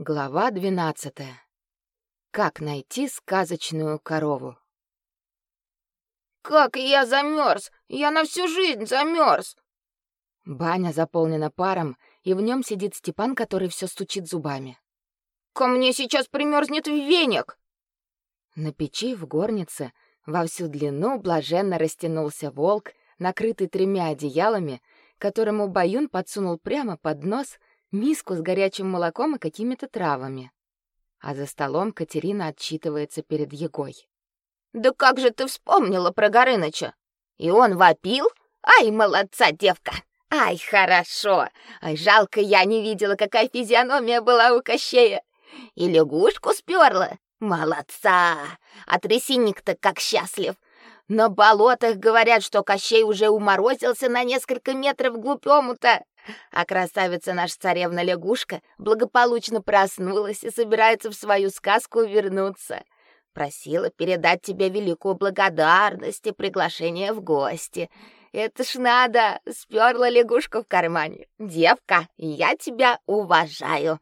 Глава двенадцатая. Как найти сказочную корову? Как я замерз! Я на всю жизнь замерз! Баня заполнена паром, и в нем сидит Степан, который все стучит зубами. Ко мне сейчас примерзнет веник. На печи в горнице во всю длину блаженно растянулся волк, накрытый тремя одеялами, которому Баюн подсунул прямо под нос миску с горячим молоком и какими-то травами. А за столом Катерина отчитывается перед Егой. «Да как же ты вспомнила про Горыныча? И он вопил? Ай, молодца, девка! Ай, хорошо! Ай, жалко, я не видела, какая физиономия была у Кощея. И лягушку сперла? Молодца! А трясинник-то как счастлив! На болотах говорят, что Кощей уже уморозился на несколько метров глубь омута. А красавица наша царевна-лягушка благополучно проснулась и собирается в свою сказку вернуться. Просила передать тебе великую благодарность и приглашение в гости. Это ж надо, сперла лягушку в кармане. Девка, я тебя уважаю.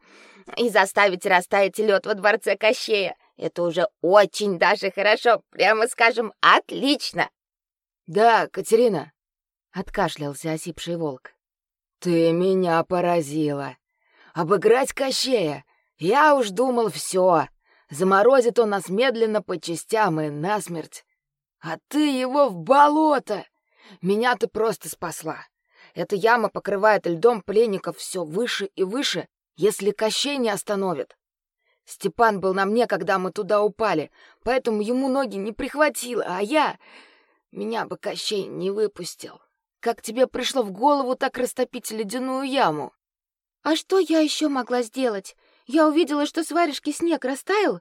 И заставить растаять лед во дворце Кощея — это уже очень даже хорошо, прямо скажем, отлично. Да, Катерина, откашлялся осипший волк. Ты меня поразила. Обыграть Кощея. Я уж думал, все. Заморозит он нас медленно по частям и насмерть. А ты его в болото. Меня ты просто спасла. Эта яма покрывает льдом пленников все выше и выше, если Кощей не остановит. Степан был на мне, когда мы туда упали, поэтому ему ноги не прихватило, а я... Меня бы Кощей не выпустил. Как тебе пришло в голову так растопить ледяную яму? А что я еще могла сделать? Я увидела, что с варежки снег растаял,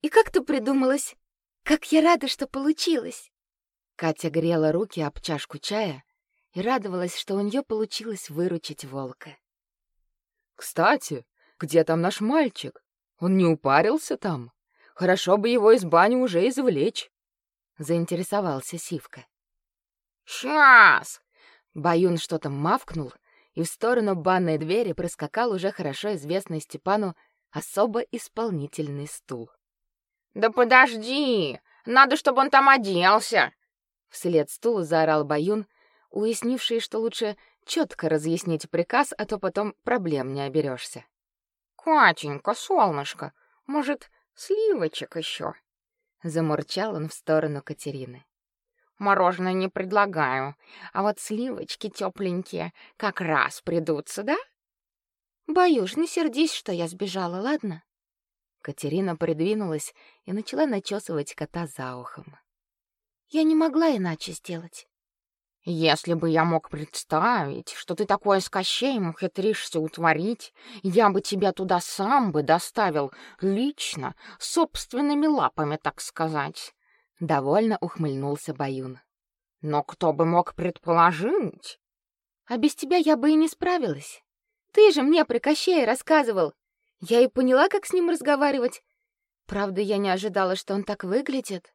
и как-то придумалась. Как я рада, что получилось. Катя грела руки об чашку чая и радовалась, что у нее получилось выручить волка. Кстати, где там наш мальчик? Он не упарился там? Хорошо бы его из бани уже извлечь. Заинтересовался Сивка. Сейчас, Баюн что-то мавкнул, и в сторону банной двери проскакал уже хорошо известный Степану особо исполнительный стул. «Да подожди! Надо, чтобы он там оделся!» Вслед стулу заорал Баюн, уяснивший, что лучше четко разъяснить приказ, а то потом проблем не оберешься. «Катенька, солнышко, может, сливочек еще?» Замурчал он в сторону Катерины. Мороженое не предлагаю, а вот сливочки тепленькие как раз придутся, да? Боюсь, не сердись, что я сбежала, ладно? Катерина придвинулась и начала начесывать кота за ухом. Я не могла иначе сделать. Если бы я мог представить, что ты такое с Кощеем ухитришься утворить, я бы тебя туда сам бы доставил лично, собственными лапами, так сказать. Довольно ухмыльнулся Баюн. Но кто бы мог предположить? А без тебя я бы и не справилась. Ты же мне про Кощея рассказывал. Я и поняла, как с ним разговаривать. Правда, я не ожидала, что он так выглядит.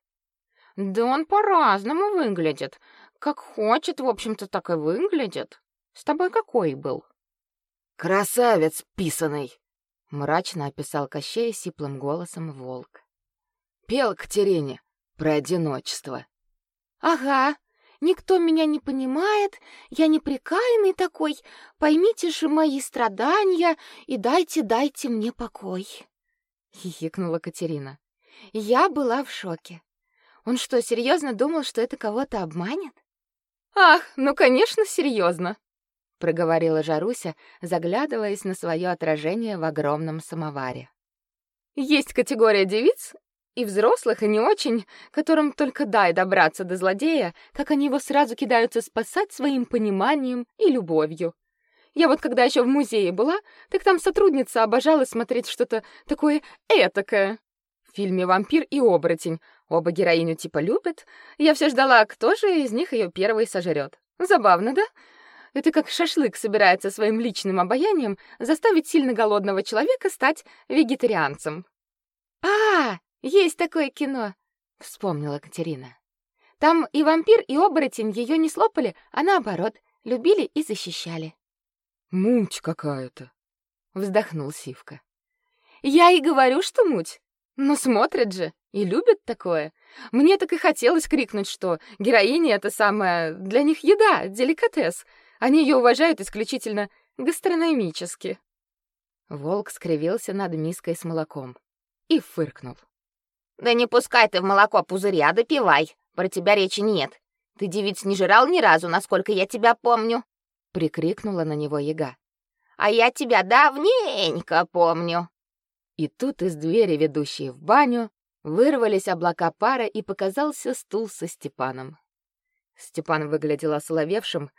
Да он по-разному выглядит. Как хочет, в общем-то, так и выглядит. С тобой какой был? Красавец писаный, мрачно описал Кощей сиплым голосом волк. Пел Катерине, про одиночество. Ага, никто меня не понимает, я неприкаянный такой. Поймите же мои страдания и дайте, дайте мне покой. Хихикнула Катерина. Я была в шоке. Он что, серьезно думал, что это кого-то обманет? Ах, ну, конечно, серьезно, проговорила Жаруся, заглядываясь на свое отражение в огромном самоваре. Есть категория девиц, и взрослых, и не очень, которым только дай добраться до злодея, как они его сразу кидаются спасать своим пониманием и любовью. Я вот когда еще в музее была, так там сотрудница обожала смотреть что-то такое этакое. В фильме «Вампир и оборотень» оба героиню типа любят. Я все ждала, кто же из них ее первый сожрет. Забавно, да? Это как шашлык собирается своим личным обаянием заставить сильно голодного человека стать вегетарианцем. А, есть такое кино, вспомнила Катерина. Там и вампир, и оборотень ее не слопали, а наоборот, любили и защищали. Муть какая-то, вздохнул Сивка. Я и говорю, что муть. Но смотрят же и любят такое. Мне так и хотелось крикнуть, что героиня — это самая для них еда, деликатес. Они ее уважают исключительно гастрономически. Волк скривился над миской с молоком и фыркнул. Да не пускай ты в молоко пузыри, а допивай. Про тебя речи нет. Ты девиц не жрал ни разу, насколько я тебя помню, прикрикнула на него яга. А я тебя давненько помню. И тут из двери, ведущей в баню, вырвались облака пара и показался стул со Степаном. Степан выглядел осоловевшим,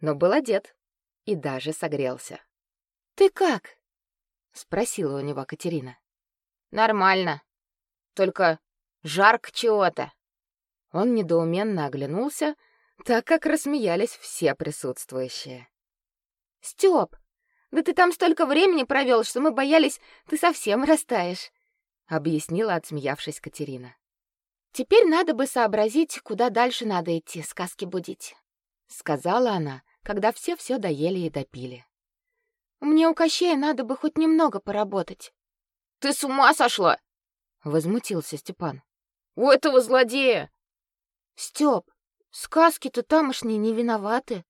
но был одет и даже согрелся. «Ты как?» — спросила у него Катерина. «Нормально. Только жарко чего-то». Он недоуменно оглянулся, так как рассмеялись все присутствующие. «Стёп, да ты там столько времени провел, что мы боялись, ты совсем растаешь», — объяснила, отсмеявшись Катерина. «Теперь надо бы сообразить, куда дальше надо идти, сказки будить», — сказала она, когда все все доели и допили. «Мне у Кощея надо бы хоть немного поработать». «Ты с ума сошла?» — возмутился Степан. «У этого злодея!» «Степ, сказки-то тамошние не виноваты.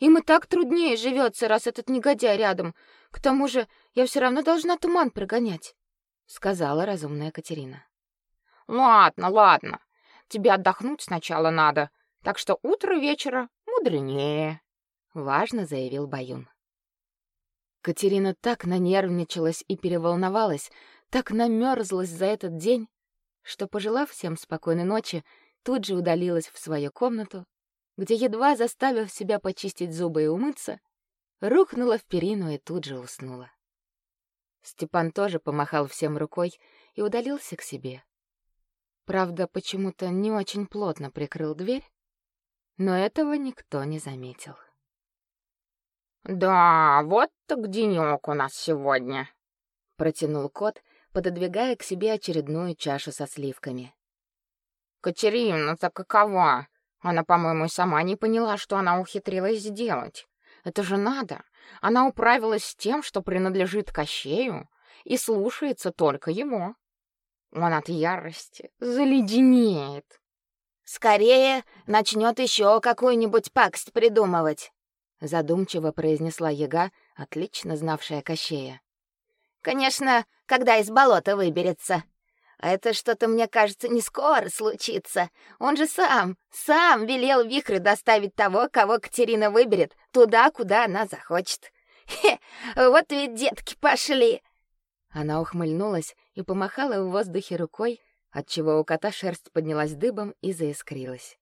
И так труднее живется, раз этот негодяй рядом. К тому же я все равно должна туман прогонять», — сказала разумная Катерина. «Ладно, ладно. Тебе отдохнуть сначала надо, так что утро вечера мудренее», — важно заявил Баюн. Катерина так нанервничалась и переволновалась, так намерзлась за этот день, что, пожелав всем спокойной ночи, тут же удалилась в свою комнату, где, едва заставив себя почистить зубы и умыться, рухнула в перину и тут же уснула. Степан тоже помахал всем рукой и удалился к себе. Правда, почему-то не очень плотно прикрыл дверь, но этого никто не заметил. «Да, вот так денёк у нас сегодня», — протянул кот, пододвигая к себе очередную чашу со сливками. «Катерина-то какова? Она, по-моему, сама не поняла, что она ухитрилась сделать. Это же надо. Она управилась с тем, что принадлежит Кощею, и слушается только его. Он от ярости заледенеет. Скорее начнет еще какую-нибудь пакость придумывать задумчиво произнесла Яга, отлично знавшая Кощея. Конечно, когда из болота выберется. А это что-то, мне кажется, не скоро случится. Он же сам, сам велел Вихрю доставить того, кого Катерина выберет, туда, куда она захочет. Хе, вот ведь детки пошли. Она ухмыльнулась и помахала в воздухе рукой, отчего у кота шерсть поднялась дыбом и заискрилась.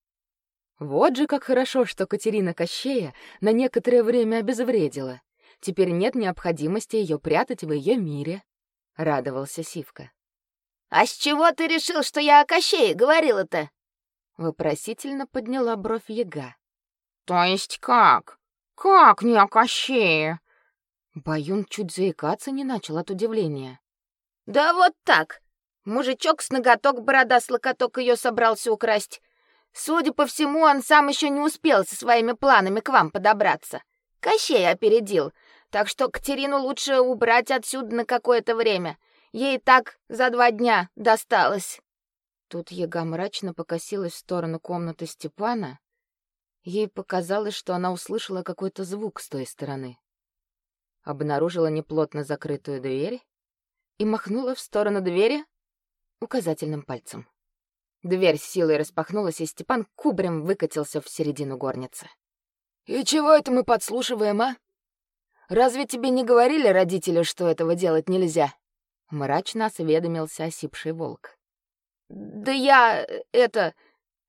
Вот же как хорошо, что Катерина Кощея на некоторое время обезвредила. Теперь нет необходимости ее прятать в ее мире, радовался Сивка. А с чего ты решил, что я о Кощее говорила-то? вопросительно подняла бровь Яга. То есть как? Как не о Кощее? Баюн чуть заикаться не начал от удивления. Да вот так. Мужичок с ноготок борода с локоток ее собрался украсть. Судя по всему, он сам еще не успел со своими планами к вам подобраться. Кощей опередил, так что Катерину лучше убрать отсюда на какое-то время. Ей так за два дня досталось. Тут Ега мрачно покосилась в сторону комнаты Степана. Ей показалось, что она услышала какой-то звук с той стороны. Обнаружила неплотно закрытую дверь и махнула в сторону двери указательным пальцем. Дверь с силой распахнулась, и Степан кубрем выкатился в середину горницы. «И чего это мы подслушиваем, а? Разве тебе не говорили родители, что этого делать нельзя?» Мрачно осведомился осипший волк. «Да я... это...»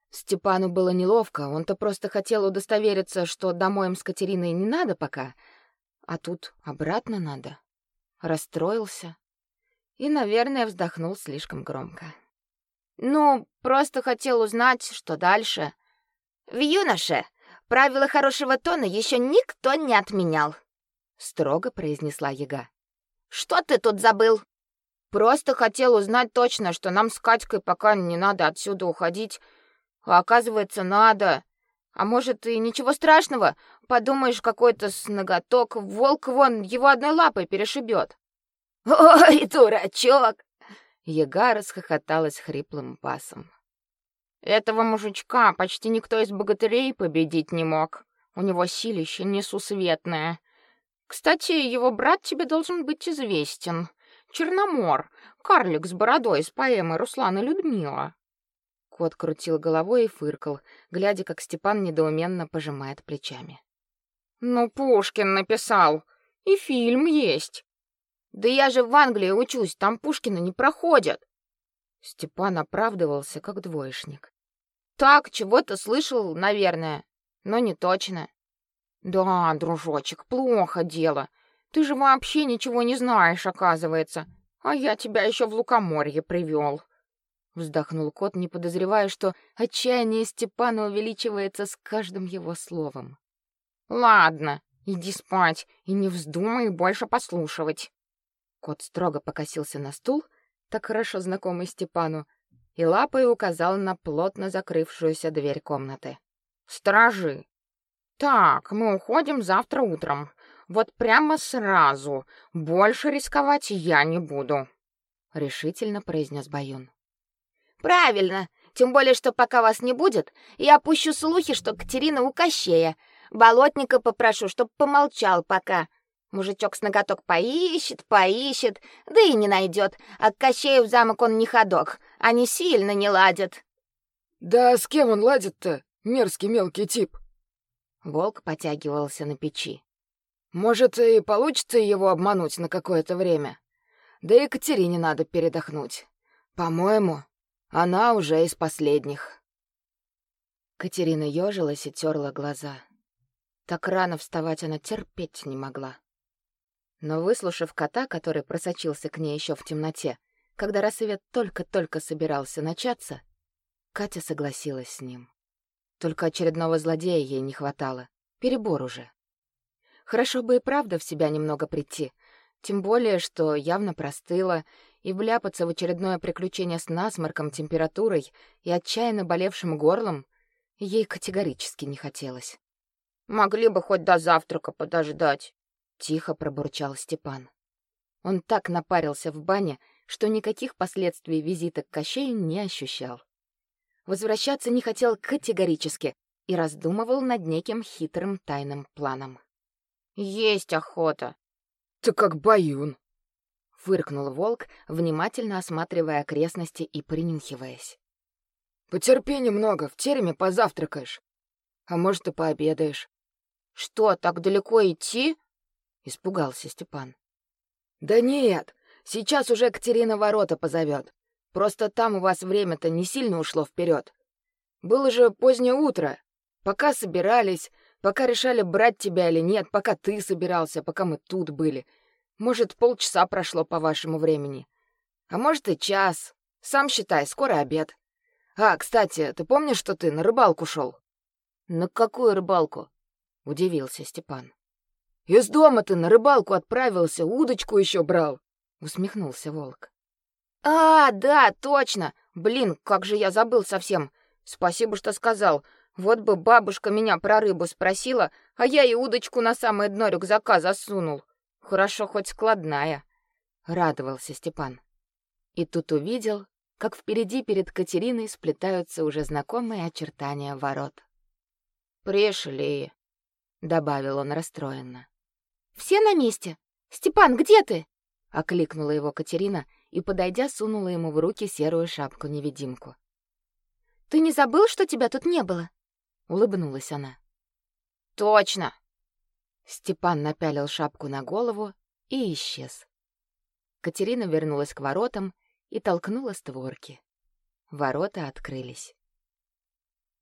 Степану было неловко, он-то просто хотел удостовериться, что домой им с Катериной не надо пока, а тут обратно надо. Расстроился и, наверное, вздохнул слишком громко. Ну, просто хотел узнать, что дальше. В юноше правила хорошего тона еще никто не отменял, строго произнесла Яга. Что ты тут забыл? Просто хотел узнать точно, что нам с Катькой пока не надо отсюда уходить. А оказывается, надо. А может, и ничего страшного. Подумаешь, какой-то с ноготок, волк вон его одной лапой перешибет. Ой, дурачок. Яга расхохоталась хриплым басом. Этого мужичка почти никто из богатырей победить не мог. У него силище несусветное. Кстати, его брат тебе должен быть известен. Черномор, карлик с бородой из поэмы Руслана Людмила. Кот крутил головой и фыркал, глядя, как Степан недоуменно пожимает плечами. Ну, Пушкин написал. И фильм есть. Да я же в Англии учусь, там Пушкина не проходят. Степан оправдывался как двоечник. Так, чего-то слышал, наверное, но не точно. Да, дружочек, плохо дело. Ты же вообще ничего не знаешь, оказывается. А я тебя еще в лукоморье привел. Вздохнул кот, не подозревая, что отчаяние Степана увеличивается с каждым его словом. Ладно, иди спать и не вздумай больше послушивать. Кот строго покосился на стул, так хорошо знакомый Степану, и лапой указал на плотно закрывшуюся дверь комнаты. Стражи. Так, мы уходим завтра утром. Вот прямо сразу. Больше рисковать я не буду, решительно произнес Баюн. Правильно. Тем более, что пока вас не будет, я опущу слухи, что Катерина у Кощея. Болотника попрошу, чтоб помолчал пока. Мужичок с ноготок поищет, поищет, да и не найдет. А к Кощею в замок он не ходок. Они сильно не ладят. Да с кем он ладит-то, мерзкий мелкий тип? Волк потягивался на печи. Может, и получится его обмануть на какое-то время. Да и Катерине надо передохнуть. По-моему, она уже из последних. Катерина ёжилась и терла глаза. Так рано вставать она терпеть не могла. Но выслушав кота, который просочился к ней еще в темноте, когда рассвет только-только собирался начаться, Катя согласилась с ним. Только очередного злодея ей не хватало. Перебор уже. Хорошо бы и правда в себя немного прийти, тем более, что явно простыла, и вляпаться в очередное приключение с насморком, температурой и отчаянно болевшим горлом ей категорически не хотелось. «Могли бы хоть до завтрака подождать», тихо пробурчал Степан. Он так напарился в бане, что никаких последствий визита к Кощею не ощущал. Возвращаться не хотел категорически и раздумывал над неким хитрым тайным планом. Есть охота. Ты как баюн, фыркнул волк, внимательно осматривая окрестности и принюхиваясь. Потерпи немного, в тереме позавтракаешь. А может, и пообедаешь. Что, так далеко идти? испугался Степан. Да нет, сейчас уже Катерина ворота позовет. Просто там у вас время-то не сильно ушло вперед. Было же позднее утро. Пока собирались, пока решали брать тебя или нет, пока ты собирался, пока мы тут были. Может, полчаса прошло по вашему времени. А может и час. Сам считай, скоро обед. А, кстати, ты помнишь, что ты на рыбалку шел? На какую рыбалку? удивился Степан. Из дома ты на рыбалку отправился, удочку еще брал, усмехнулся волк. А, да, точно. Блин, как же я забыл совсем. Спасибо, что сказал. Вот бы бабушка меня про рыбу спросила, а я и удочку на самое дно рюкзака засунул. Хорошо хоть складная, радовался Степан. И тут увидел, как впереди перед Катериной сплетаются уже знакомые очертания ворот. Пришли, добавил он расстроенно. Все на месте? Степан, где ты? окликнула его Катерина и, подойдя, сунула ему в руки серую шапку-невидимку. Ты не забыл, что тебя тут не было? Улыбнулась она. Точно. Степан напялил шапку на голову и исчез. Катерина вернулась к воротам и толкнула створки. Ворота открылись.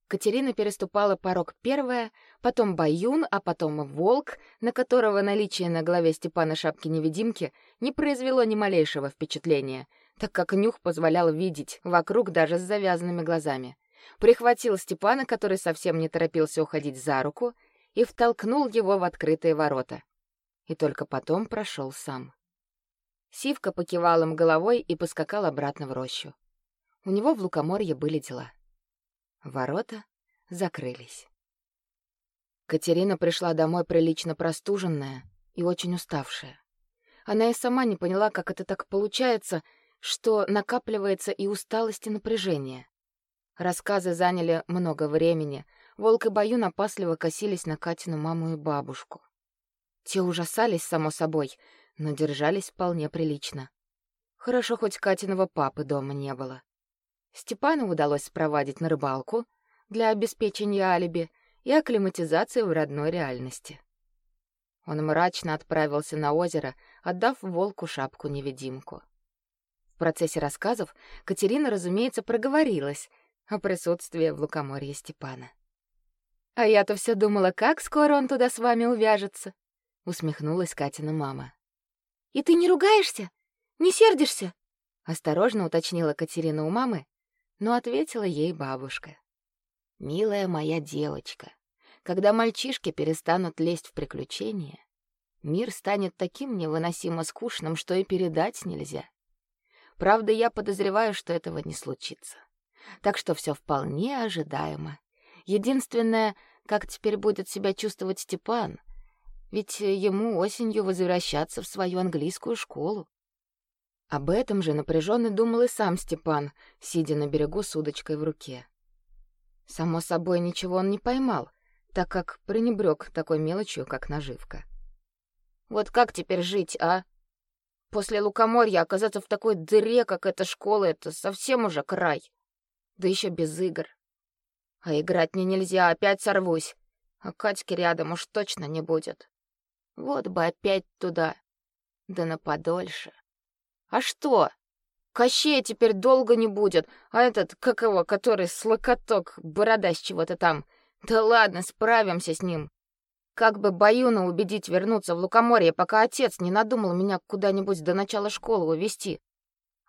Катерина переступала порог первая, потом Баюн, а потом Волк, на которого наличие на голове Степана шапки-невидимки не произвело ни малейшего впечатления, так как нюх позволял видеть вокруг даже с завязанными глазами. Прихватил Степана, который совсем не торопился уходить за руку, и втолкнул его в открытые ворота. И только потом прошел сам. Сивка покивал им головой и поскакал обратно в рощу. У него в Лукоморье были дела. Ворота закрылись. Катерина пришла домой прилично простуженная и очень уставшая. Она и сама не поняла, как это так получается, что накапливается и усталость, и напряжение. Рассказы заняли много времени. Волк и Баюн опасливо косились на Катину маму и бабушку. Те ужасались, само собой, но держались вполне прилично. Хорошо, хоть Катиного папы дома не было. Степану удалось спровадить на рыбалку для обеспечения алиби и акклиматизации в родной реальности. Он мрачно отправился на озеро, отдав волку шапку-невидимку. В процессе рассказов Катерина, разумеется, проговорилась о присутствии в лукоморье Степана. «А я-то все думала, как скоро он туда с вами увяжется», — усмехнулась Катина мама. «И ты не ругаешься? Не сердишься?» — осторожно уточнила Катерина у мамы, но ответила ей бабушка. «Милая моя девочка, когда мальчишки перестанут лезть в приключения, мир станет таким невыносимо скучным, что и передать нельзя. Правда, я подозреваю, что этого не случится. Так что все вполне ожидаемо. Единственное, как теперь будет себя чувствовать Степан, ведь ему осенью возвращаться в свою английскую школу. Об этом же напряженно думал и сам Степан, сидя на берегу с удочкой в руке. Само собой, ничего он не поймал, так как пренебрег такой мелочью, как наживка. Вот как теперь жить, а? После лукоморья оказаться в такой дыре, как эта школа, это совсем уже край. Да еще без игр. А играть мне нельзя, опять сорвусь. А Катьки рядом уж точно не будет. Вот бы опять туда. Да на подольше. А что? Кощея теперь долго не будет, а этот, как его, который с локоток, борода с чего-то там. Да ладно, справимся с ним. Как бы Баюна убедить вернуться в Лукоморье, пока отец не надумал меня куда-нибудь до начала школы увезти.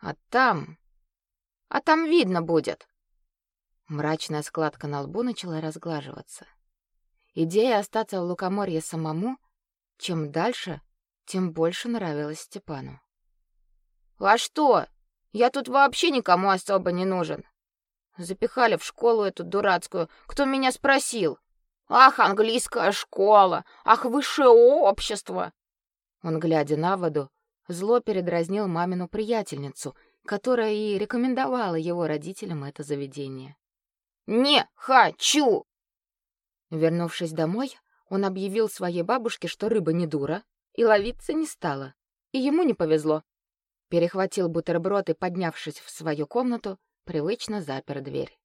А там... А там видно будет. Мрачная складка на лбу начала разглаживаться. Идея остаться в Лукоморье самому, чем дальше, тем больше нравилась Степану. А что? Я тут вообще никому особо не нужен. Запихали в школу эту дурацкую. Кто меня спросил? Ах, английская школа! Ах, высшее общество! Он, глядя на воду, зло передразнил мамину приятельницу, которая и рекомендовала его родителям это заведение. «Не хочу!» Вернувшись домой, он объявил своей бабушке, что рыба не дура, и ловиться не стала. И ему не повезло перехватил бутерброд и, поднявшись в свою комнату, привычно запер дверь.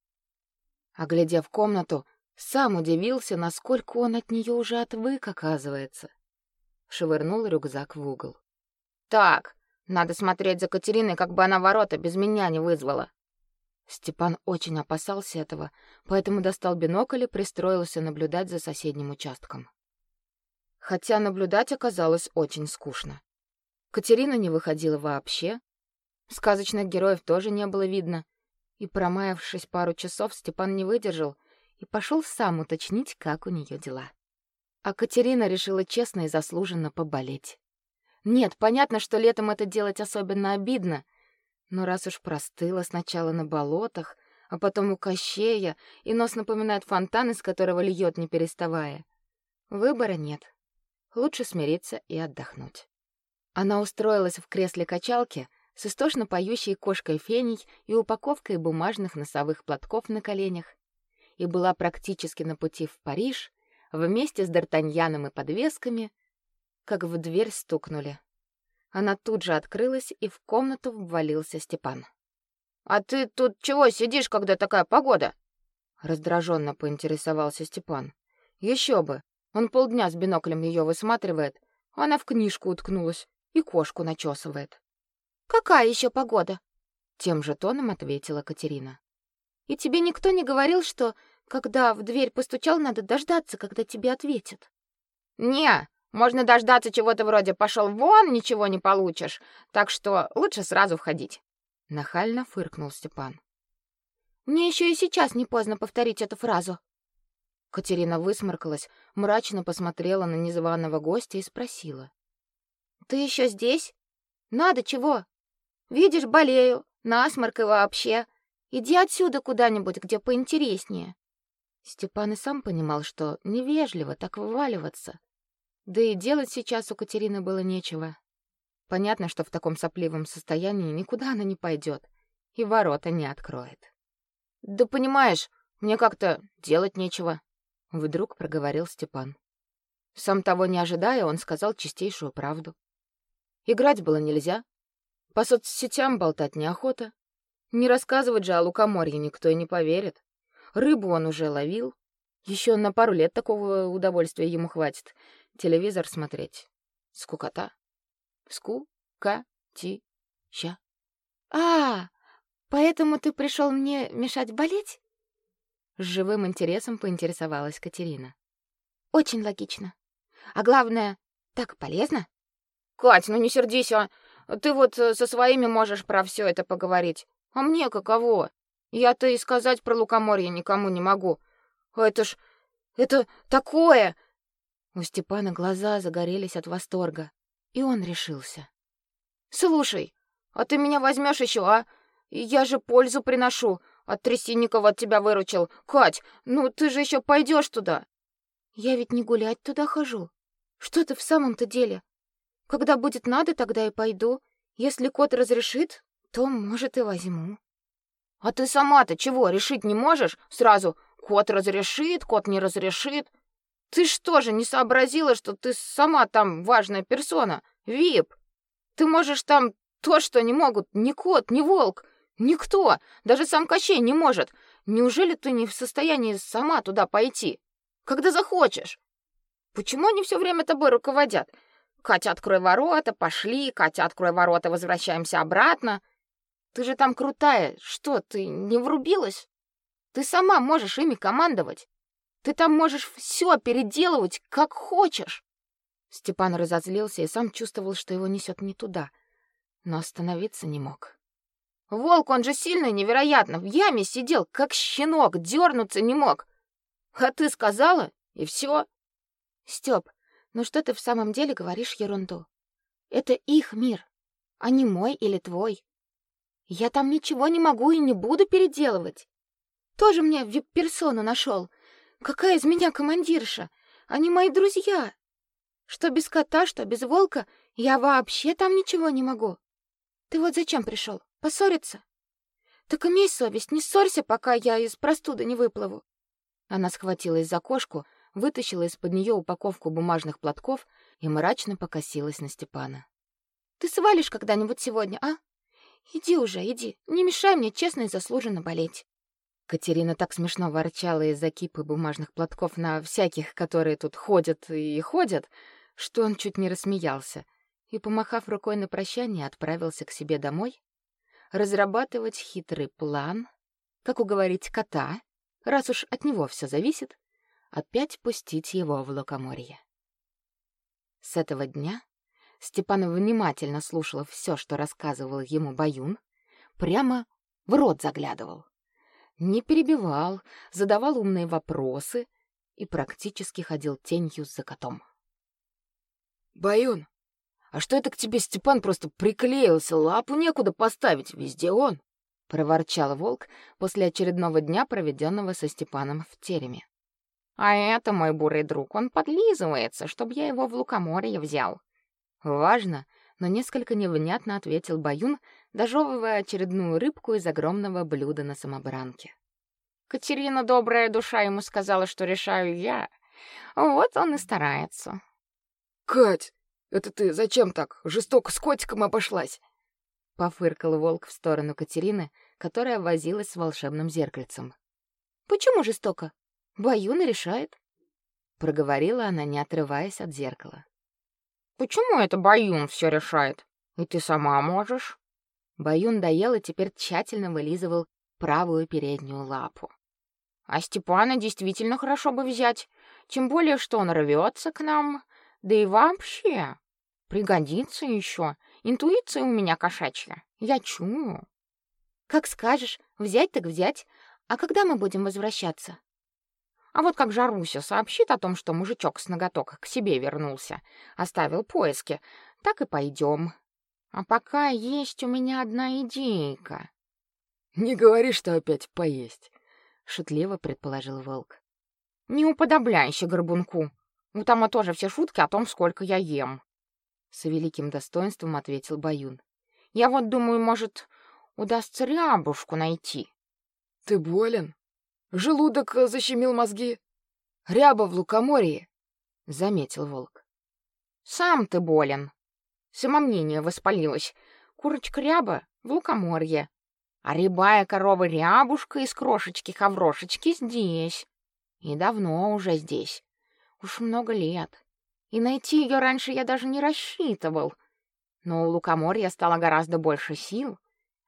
Оглядев комнату, сам удивился, насколько он от нее уже отвык, оказывается. Швырнул рюкзак в угол. «Так, надо смотреть за Катериной, как бы она ворота без меня не вызвала». Степан очень опасался этого, поэтому достал бинокль и пристроился наблюдать за соседним участком. Хотя наблюдать оказалось очень скучно. Катерина не выходила вообще. Сказочных героев тоже не было видно. И промаявшись пару часов, Степан не выдержал и пошел сам уточнить, как у нее дела. А Катерина решила честно и заслуженно поболеть. Нет, понятно, что летом это делать особенно обидно, но раз уж простыла сначала на болотах, а потом у Кощея, и нос напоминает фонтан, из которого льет не переставая. Выбора нет. Лучше смириться и отдохнуть. Она устроилась в кресле качалки с истошно поющей кошкой Феней и упаковкой бумажных носовых платков на коленях и была практически на пути в Париж вместе с Д'Артаньяном и подвесками, как в дверь стукнули. Она тут же открылась, и в комнату ввалился Степан. «А ты тут чего сидишь, когда такая погода?» Раздраженно поинтересовался Степан. Еще бы! Он полдня с биноклем ее высматривает, а она в книжку уткнулась и кошку начесывает. Какая еще погода? Тем же тоном ответила Катерина. И тебе никто не говорил, что когда в дверь постучал, надо дождаться, когда тебе ответят? Не, можно дождаться чего-то вроде пошел вон, ничего не получишь. Так что лучше сразу входить. Нахально фыркнул Степан. Мне еще и сейчас не поздно повторить эту фразу. Катерина высморкалась, мрачно посмотрела на незваного гостя и спросила: ты еще здесь? Надо чего? Видишь, болею, насморк и вообще. Иди отсюда куда-нибудь, где поинтереснее. Степан и сам понимал, что невежливо так вываливаться. Да и делать сейчас у Катерины было нечего. Понятно, что в таком сопливом состоянии никуда она не пойдет и ворота не откроет. Да понимаешь, мне как-то делать нечего, вдруг проговорил Степан. Сам того не ожидая, он сказал чистейшую правду. Играть было нельзя, по соцсетям болтать неохота. Не рассказывать же о лукоморье никто и не поверит. Рыбу он уже ловил. Еще на пару лет такого удовольствия ему хватит. Телевизор смотреть. Скукота. Ску-ка-ти-ща. А, поэтому ты пришел мне мешать болеть? С живым интересом поинтересовалась Катерина. Очень логично. А главное, так полезно. Кать, ну не сердись, а ты вот э, со своими можешь про все это поговорить. А мне каково? Я-то и сказать про лукоморье никому не могу. Это ж это такое. У Степана глаза загорелись от восторга, и он решился. Слушай, а ты меня возьмешь еще, а? Я же пользу приношу. От трясинников от тебя выручил. Кать, ну ты же еще пойдешь туда. Я ведь не гулять туда хожу. Что ты в самом-то деле? Когда будет надо, тогда и пойду. Если кот разрешит, то, может, и возьму. А ты сама-то чего, решить не можешь? Сразу кот разрешит, кот не разрешит. Ты что же не сообразила, что ты сама там важная персона, вип? Ты можешь там то, что не могут ни кот, ни волк, никто, даже сам Кощей не может. Неужели ты не в состоянии сама туда пойти, когда захочешь? Почему они все время тобой руководят? Катя, открой ворота, пошли, Катя, открой ворота, возвращаемся обратно. Ты же там крутая. Что, ты не врубилась? Ты сама можешь ими командовать. Ты там можешь все переделывать, как хочешь. Степан разозлился и сам чувствовал, что его несет не туда, но остановиться не мог. Волк, он же сильный, невероятно, в яме сидел, как щенок, дернуться не мог. А ты сказала, и все. Степ, ну что ты в самом деле говоришь ерунду? Это их мир, а не мой или твой. Я там ничего не могу и не буду переделывать. Тоже мне вип-персону нашел. Какая из меня командирша? Они мои друзья. Что без кота, что без волка, я вообще там ничего не могу. Ты вот зачем пришел? Поссориться? Так имей совесть, не ссорься, пока я из простуды не выплыву. Она схватилась за кошку, вытащила из-под нее упаковку бумажных платков и мрачно покосилась на Степана. Ты свалишь когда-нибудь сегодня, а? Иди уже, иди. Не мешай мне честно и заслуженно болеть. Катерина так смешно ворчала из-за кипы бумажных платков на всяких, которые тут ходят и ходят, что он чуть не рассмеялся и, помахав рукой на прощание, отправился к себе домой разрабатывать хитрый план, как уговорить кота, раз уж от него все зависит, опять пустить его в лукоморье. С этого дня Степан внимательно слушал все, что рассказывал ему Баюн, прямо в рот заглядывал. Не перебивал, задавал умные вопросы и практически ходил тенью за котом. «Баюн, а что это к тебе Степан просто приклеился? Лапу некуда поставить, везде он!» — проворчал волк после очередного дня, проведенного со Степаном в тереме. «А это мой бурый друг, он подлизывается, чтобы я его в лукоморье взял. Важно, но несколько невнятно ответил Баюн, дожевывая очередную рыбку из огромного блюда на самобранке. Катерина, добрая душа, ему сказала, что решаю я. Вот он и старается. Кать, это ты зачем так жестоко с котиком обошлась? Пофыркал волк в сторону Катерины, которая возилась с волшебным зеркальцем. Почему жестоко? Баюн решает, проговорила она, не отрываясь от зеркала. Почему это Баюн все решает? И ты сама можешь? Баюн доел и теперь тщательно вылизывал правую переднюю лапу. А Степана действительно хорошо бы взять, тем более что он рвется к нам, да и вообще пригодится еще. Интуиция у меня кошачья, я чую. Как скажешь, взять так взять. А когда мы будем возвращаться? А вот как Жаруся сообщит о том, что мужичок с ноготок к себе вернулся, оставил поиски, так и пойдем. А пока есть у меня одна идейка. Не говори, что опять поесть, шутливо предположил волк. Не уподобляйся горбунку. У Тома тоже все шутки о том, сколько я ем. с великим достоинством ответил Баюн. Я вот думаю, может, удастся рябушку найти. Ты болен? Желудок защемил мозги. Ряба в лукоморье, заметил волк. Сам ты болен. Самомнение воспалилось. Курочка ряба в лукоморье, а рябая корова рябушка из крошечки-хаврошечки здесь. И давно уже здесь. Уж много лет. И найти ее раньше я даже не рассчитывал. Но у лукоморья стало гораздо больше сил.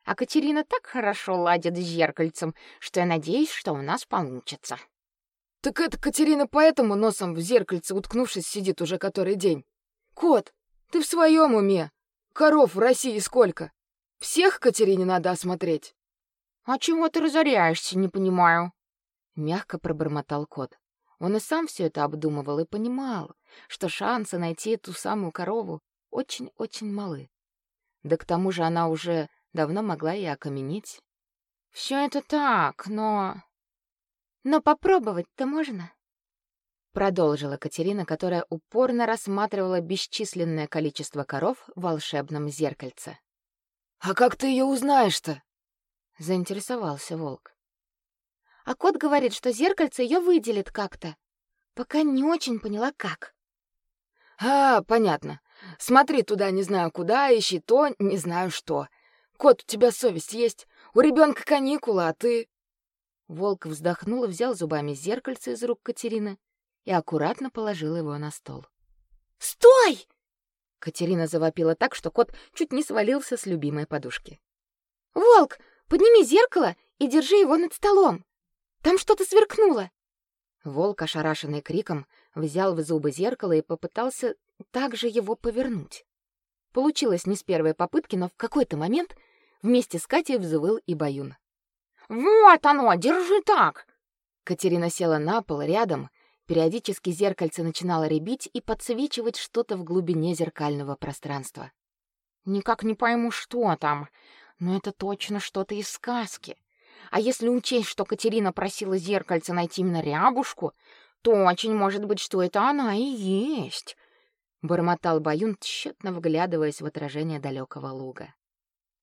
А Катерина так хорошо ладит с зеркальцем, что я надеюсь, что у нас получится. Так это Катерина поэтому носом в зеркальце уткнувшись сидит уже который день. Кот, ты в своем уме? Коров в России сколько? Всех Катерине надо осмотреть. А чего ты разоряешься, не понимаю, мягко пробормотал кот. Он и сам все это обдумывал и понимал, что шансы найти эту самую корову очень-очень малы. Да к тому же она уже давно могла и окаменеть. Все это так, но но попробовать-то можно. Продолжила Катерина, которая упорно рассматривала бесчисленное количество коров в волшебном зеркальце. «А как ты ее узнаешь-то?» — заинтересовался волк. А кот говорит, что зеркальце ее выделит как-то. Пока не очень поняла, как. «А, понятно. Смотри туда не знаю куда, ищи то не знаю что. Кот, у тебя совесть есть? У ребенка каникулы, а ты...» Волк вздохнул и взял зубами зеркальце из рук Катерины и аккуратно положил его на стол. «Стой!» Катерина завопила так, что кот чуть не свалился с любимой подушки. «Волк, подними зеркало и держи его над столом. Там что-то сверкнуло». Волк, ошарашенный криком, взял в зубы зеркало и попытался также его повернуть. Получилось не с первой попытки, но в какой-то момент вместе с Катей взвыл и Баюн. «Вот оно, держи так!» Катерина села на пол рядом Периодически зеркальце начинало рябить и подсвечивать что-то в глубине зеркального пространства. Никак не пойму, что там, но это точно что-то из сказки. А если учесть, что Катерина просила зеркальце найти именно рябушку, то очень может быть, что это она и есть. Бормотал Баюн, тщетно вглядываясь в отражение далекого луга.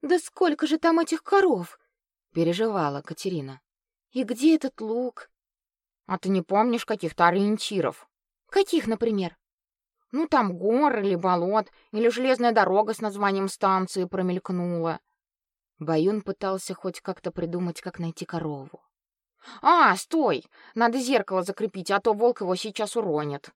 «Да сколько же там этих коров!» — переживала Катерина. «И где этот луг? А ты не помнишь каких-то ориентиров? Каких, например? Ну, там горы или болот, или железная дорога с названием станции промелькнула. Баюн пытался хоть как-то придумать, как найти корову. А, стой! Надо зеркало закрепить, а то волк его сейчас уронит.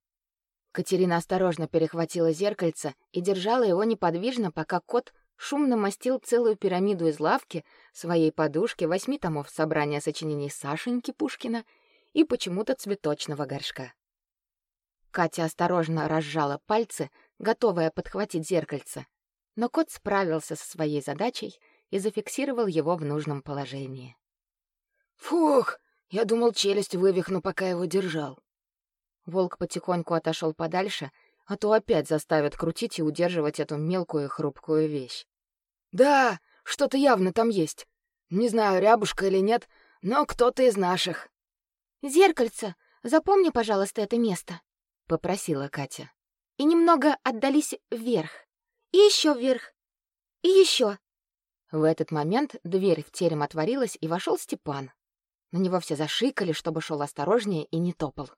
Катерина осторожно перехватила зеркальце и держала его неподвижно, пока кот шумно мастил целую пирамиду из лавки, своей подушки, восьми томов собрания сочинений Сашеньки Пушкина и почему-то цветочного горшка. Катя осторожно разжала пальцы, готовая подхватить зеркальце, но кот справился со своей задачей и зафиксировал его в нужном положении. Фух, я думал, челюсть вывихну, пока его держал. Волк потихоньку отошел подальше, а то опять заставят крутить и удерживать эту мелкую и хрупкую вещь. Да, что-то явно там есть. Не знаю, рябушка или нет, но кто-то из наших. Зеркальце, запомни, пожалуйста, это место, попросила Катя. И немного отдались вверх. И еще вверх. И еще. В этот момент дверь в терем отворилась, и вошел Степан. На него все зашикали, чтобы шел осторожнее и не топал.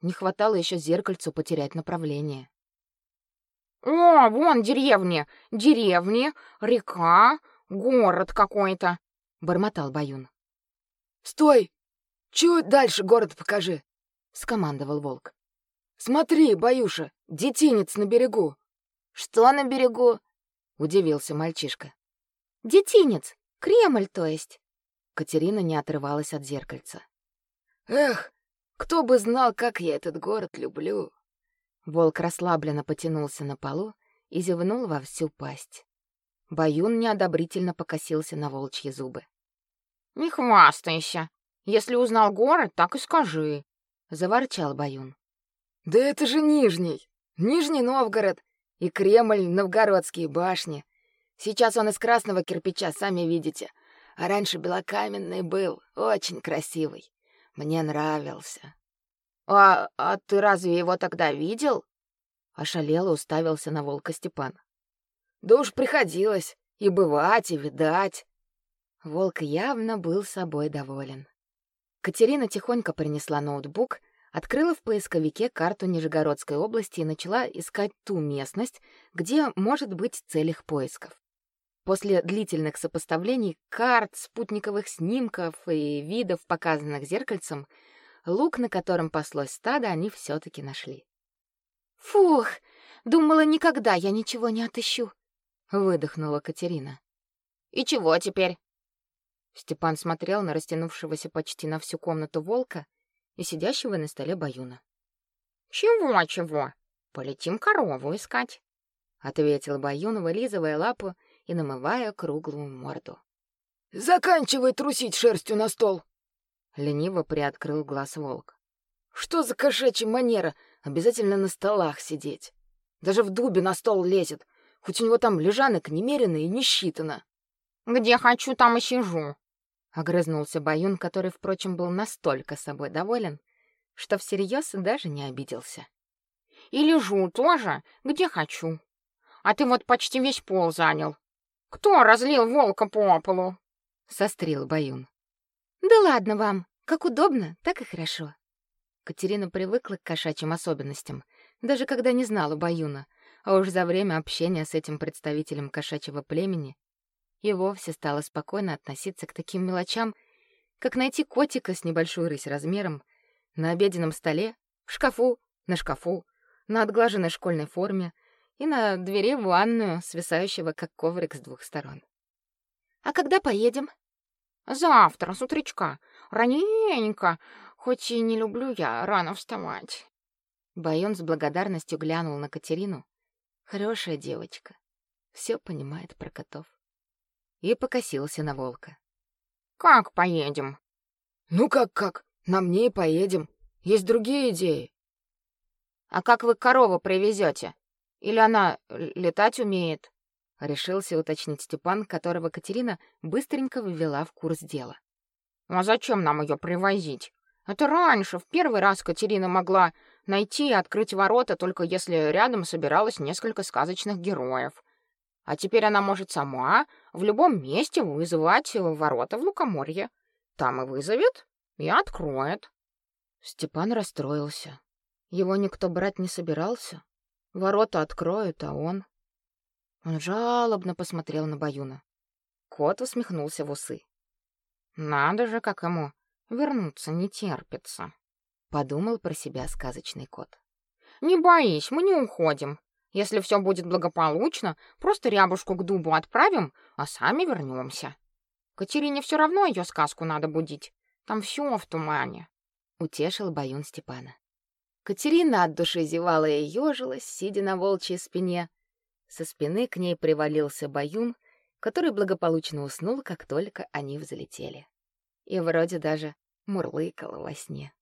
Не хватало еще зеркальцу потерять направление. О, вон деревни, деревни, река, город какой-то, бормотал Баюн. Стой! Чуть дальше город покажи, скомандовал волк. Смотри, Баюша, детинец на берегу. Что на берегу? удивился мальчишка. Детинец, Кремль, то есть. Катерина не отрывалась от зеркальца. Эх, кто бы знал, как я этот город люблю. Волк расслабленно потянулся на полу и зевнул во всю пасть. Баюн неодобрительно покосился на волчьи зубы. Не хвастайся, если узнал город, так и скажи, заворчал Баюн. Да это же Нижний, Нижний Новгород и Кремль, Новгородские башни. Сейчас он из красного кирпича, сами видите. А раньше белокаменный был, очень красивый. Мне нравился. А, а ты разве его тогда видел? Ошалело уставился на волка Степан. Да уж приходилось и бывать, и видать. Волк явно был собой доволен. Катерина тихонько принесла ноутбук, открыла в поисковике карту Нижегородской области и начала искать ту местность, где может быть цель их поисков. После длительных сопоставлений карт, спутниковых снимков и видов, показанных зеркальцем, луг, на котором паслось стадо, они все таки нашли. Фух, думала, никогда я ничего не отыщу, выдохнула Катерина. И чего теперь? Степан смотрел на растянувшегося почти на всю комнату волка и сидящего на столе баюна. Чего, чего? Полетим корову искать, ответил баюн, вылизывая лапу и намывая круглую морду. Заканчивай трусить шерстью на стол. Лениво приоткрыл глаз волк. Что за кошачья манера обязательно на столах сидеть? Даже в дубе на стол лезет, хоть у него там лежанок немерено и не считано. Где хочу, там и сижу. Огрызнулся Баюн, который, впрочем, был настолько собой доволен, что всерьез даже не обиделся. И лежу тоже, где хочу. А ты вот почти весь пол занял. Кто разлил волка по полу? Сострил Баюн. Да ладно вам, как удобно, так и хорошо. Катерина привыкла к кошачьим особенностям, даже когда не знала Баюна, а уж за время общения с этим представителем кошачьего племени и вовсе стала спокойно относиться к таким мелочам, как найти котика с небольшой рысь размером на обеденном столе, в шкафу, на шкафу, на отглаженной школьной форме и на двери в ванную, свисающего как коврик с двух сторон. А когда поедем? Завтра с утречка, раненько, хоть и не люблю я рано вставать. Байон с благодарностью глянул на Катерину. Хорошая девочка. все понимает про котов. И покосился на волка. Как поедем? Ну как как? На мне и поедем. Есть другие идеи. А как вы корову привезете? Или она летать умеет? решился уточнить Степан, которого Катерина быстренько ввела в курс дела. А зачем нам ее привозить? Это раньше, в первый раз Катерина могла найти и открыть ворота, только если рядом собиралось несколько сказочных героев. А теперь она может сама в любом месте вызывать ворота в Лукоморье. Там и вызовет, и откроет. Степан расстроился. Его никто брать не собирался. Ворота откроют, а он... Он жалобно посмотрел на Баюна. Кот усмехнулся в усы. Надо же, как ему Вернуться не терпится, подумал про себя сказочный кот. Не боись, мы не уходим. Если все будет благополучно, просто рябушку к дубу отправим, а сами вернемся. Катерине все равно ее сказку надо будить. Там все в тумане, утешил Баюн Степана. Катерина от души зевала и ежилась, сидя на волчьей спине. Со спины к ней привалился Баюн, который благополучно уснул, как только они взлетели и вроде даже мурлыкала во сне.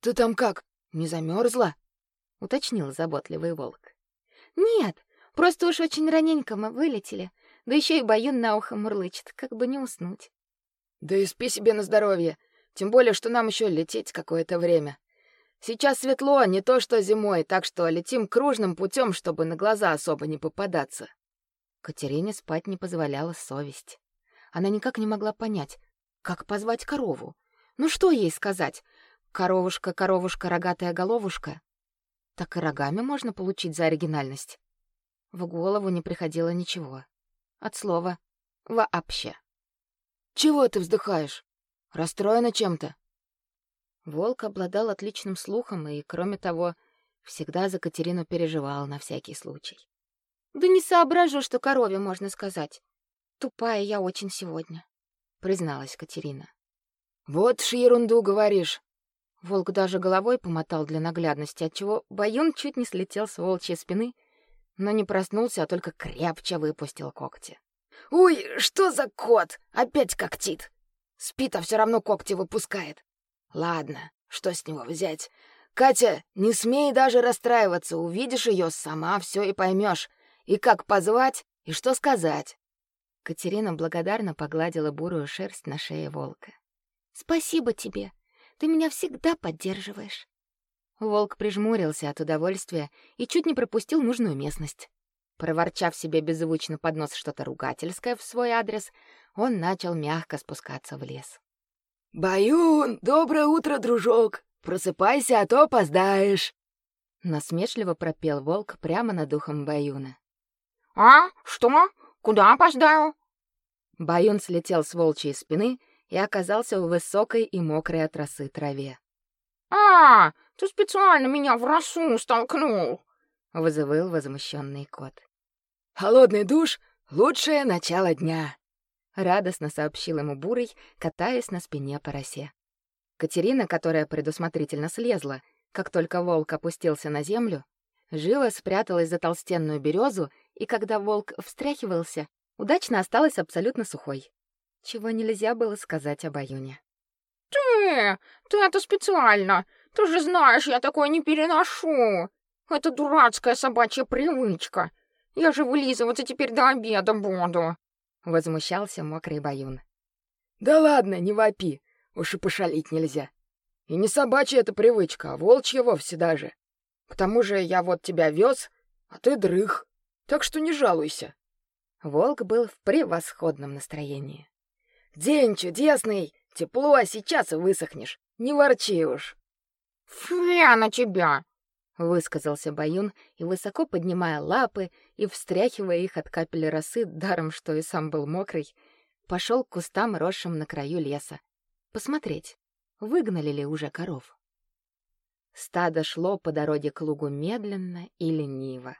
«Ты там как, не замерзла?» — уточнил заботливый волк. «Нет, просто уж очень раненько мы вылетели, да еще и Баюн на ухо мурлычет, как бы не уснуть». «Да и спи себе на здоровье, тем более, что нам еще лететь какое-то время. Сейчас светло, не то что зимой, так что летим кружным путем, чтобы на глаза особо не попадаться». Катерине спать не позволяла совесть. Она никак не могла понять, как позвать корову? Ну что ей сказать? Коровушка, коровушка, рогатая головушка. Так и рогами можно получить за оригинальность. В голову не приходило ничего. От слова вообще. Чего ты вздыхаешь? Расстроена чем-то? Волк обладал отличным слухом и, кроме того, всегда за Катерину переживал на всякий случай. Да не соображу, что корове можно сказать. Тупая я очень сегодня призналась Катерина. Вот ж ерунду говоришь. Волк даже головой помотал для наглядности, отчего Баюн чуть не слетел с волчьей спины, но не проснулся, а только крепче выпустил когти. Ой, что за кот? Опять когтит. Спит, а все равно когти выпускает. Ладно, что с него взять? Катя, не смей даже расстраиваться, увидишь ее сама все и поймешь, и как позвать, и что сказать. Катерина благодарно погладила бурую шерсть на шее волка. Спасибо тебе. Ты меня всегда поддерживаешь. Волк прижмурился от удовольствия и чуть не пропустил нужную местность. Проворчав себе беззвучно под нос что-то ругательское в свой адрес, он начал мягко спускаться в лес. «Баюн, доброе утро, дружок! Просыпайся, а то опоздаешь!» Насмешливо пропел волк прямо над ухом Баюна. «А? Что? Куда опоздаю?» Баюн слетел с волчьей спины и оказался в высокой и мокрой от росы траве. «А, ты специально меня в росу столкнул!» — вызывал возмущенный кот. «Холодный душ — лучшее начало дня!» — радостно сообщил ему Бурый, катаясь на спине по росе. Катерина, которая предусмотрительно слезла, как только волк опустился на землю, живо спряталась за толстенную березу, и когда волк встряхивался, удачно осталась абсолютно сухой. Чего нельзя было сказать об Аюне. «Ты! Ты это специально! Ты же знаешь, я такое не переношу! Это дурацкая собачья привычка! Я же вылизываться теперь до обеда буду!» Возмущался мокрый Баюн. «Да ладно, не вопи! Уж и пошалить нельзя! И не собачья это привычка, а волчья вовсе даже! К тому же я вот тебя вез, а ты дрых, так что не жалуйся!» Волк был в превосходном настроении. «День чудесный! Тепло, а сейчас высохнешь. Не ворчи уж. Фля на тебя, высказался Баюн и высоко поднимая лапы и встряхивая их от капель росы, даром что и сам был мокрый, пошел к кустам, росшим на краю леса, посмотреть, выгнали ли уже коров. Стадо шло по дороге к лугу медленно и лениво.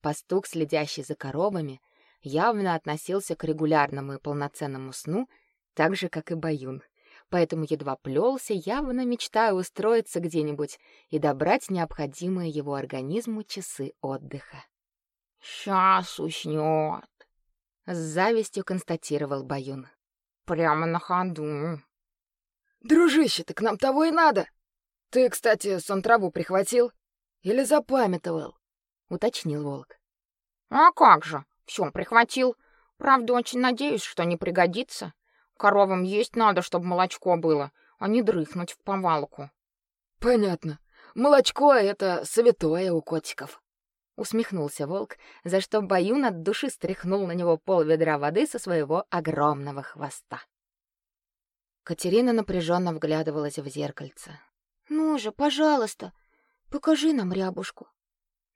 Пастух, следящий за коровами, явно относился к регулярному и полноценному сну так же, как и Баюн. Поэтому едва плелся, явно мечтая устроиться где-нибудь и добрать необходимые его организму часы отдыха. «Сейчас уснет», — с завистью констатировал Баюн. «Прямо на ходу». «Дружище, так нам того и надо. Ты, кстати, сон траву прихватил? Или запамятовал?» — уточнил волк. «А как же, все прихватил. Правда, очень надеюсь, что не пригодится. Коровам есть надо, чтобы молочко было, а не дрыхнуть в повалку. Понятно. Молочко это святое у котиков. Усмехнулся волк, за что Баюн от души стряхнул на него пол ведра воды со своего огромного хвоста. Катерина напряженно вглядывалась в зеркальце. «Ну же, пожалуйста, покажи нам рябушку».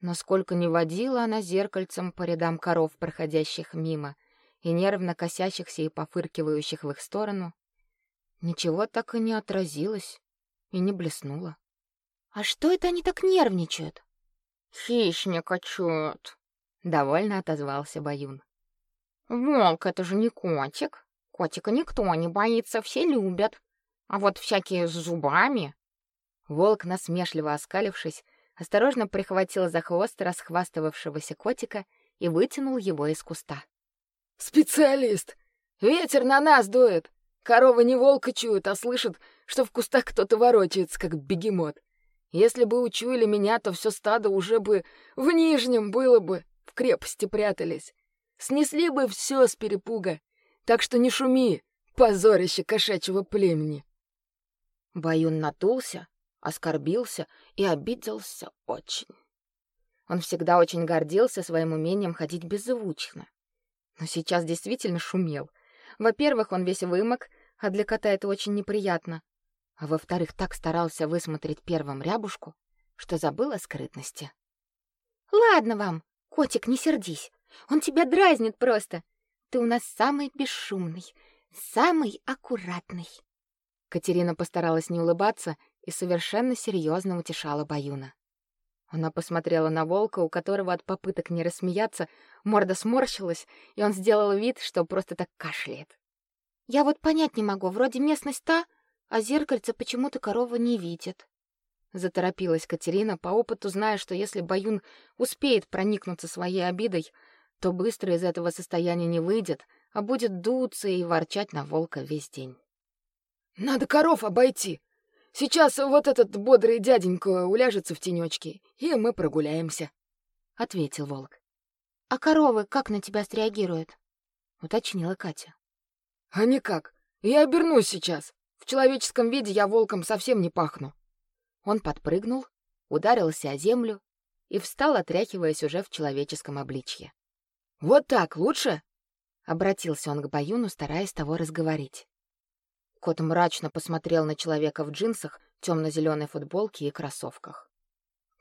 Но сколько ни водила она зеркальцем по рядам коров, проходящих мимо, и нервно косящихся и пофыркивающих в их сторону, ничего так и не отразилось и не блеснуло. «А что это они так нервничают?» «Хищника чуют», — довольно отозвался Баюн. «Волк — это же не котик. Котика никто не боится, все любят. А вот всякие с зубами...» Волк, насмешливо оскалившись, осторожно прихватил за хвост расхвастывавшегося котика и вытянул его из куста. Специалист. Ветер на нас дует. Корова не волка чует, а слышит, что в кустах кто-то ворочается, как бегемот. Если бы учуяли меня, то все стадо уже бы в Нижнем было бы, в крепости прятались. Снесли бы все с перепуга. Так что не шуми, позорище кошачьего племени. Баюн натулся, оскорбился и обиделся очень. Он всегда очень гордился своим умением ходить беззвучно но сейчас действительно шумел. Во-первых, он весь вымок, а для кота это очень неприятно. А во-вторых, так старался высмотреть первым рябушку, что забыл о скрытности. Ладно вам, котик, не сердись. Он тебя дразнит просто. Ты у нас самый бесшумный, самый аккуратный. Катерина постаралась не улыбаться и совершенно серьезно утешала Баюна. Она посмотрела на волка, у которого от попыток не рассмеяться морда сморщилась, и он сделал вид, что просто так кашляет. Я вот понять не могу, вроде местность та, а зеркальце почему-то корова не видит. Заторопилась Катерина, по опыту зная, что если Баюн успеет проникнуться своей обидой, то быстро из этого состояния не выйдет, а будет дуться и ворчать на волка весь день. Надо коров обойти, Сейчас вот этот бодрый дяденька уляжется в тенечке, и мы прогуляемся, ответил волк. А коровы как на тебя среагируют? уточнила Катя. А никак. Я обернусь сейчас. В человеческом виде я волком совсем не пахну. Он подпрыгнул, ударился о землю и встал, отряхиваясь уже в человеческом обличье. «Вот так лучше?» — обратился он к Баюну, стараясь того разговорить. Кот мрачно посмотрел на человека в джинсах, темно-зеленой футболке и кроссовках.